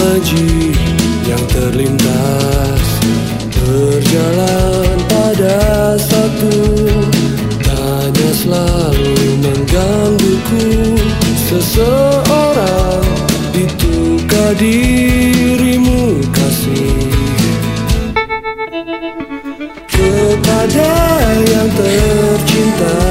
remaji yang terlintas Berjalan pada satu. Tanya selalu menggangguku Seseorang itu dirimu kasih? Kepada yang tercinta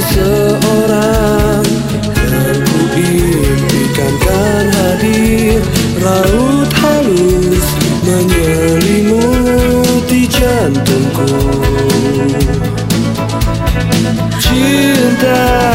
seseorang Yang ku impikan kan hadir Raut halus menyelimuti jantungku. Cinta